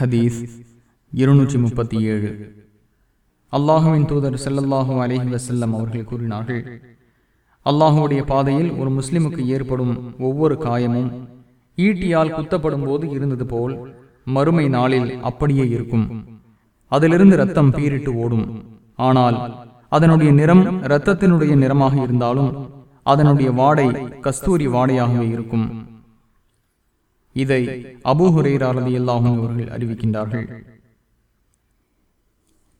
ஹதீஸ் இருநூற்றி முப்பத்தி ஏழு. அல்லாஹுவின் தூதர் செல்லல்லாஹு அலஹி வசல்லம் அவர்கள் கூறினார்கள் அல்லாஹுடைய பாதையில் ஒரு முஸ்லிமுக்கு ஏற்படும் ஒவ்வொரு காயமும் ஈட்டியால் குத்தப்படும் போது இருந்தது போல் மறுமை நாளில் அப்படியே இருக்கும். அதிலிருந்து ரத்தம் பீரிட்டு ஓடும். ஆனால் அதனுடைய நிறம் இரத்தத்தினுடைய நிறமாக இருந்தாலும் அதனுடைய வாடை கஸ்தூரி வாடையாகவே இருக்கும். இதை அபூஹுரேரா ரதி அல்லாஹும் அவர்கள் அறிவிக்கின்றார்கள்.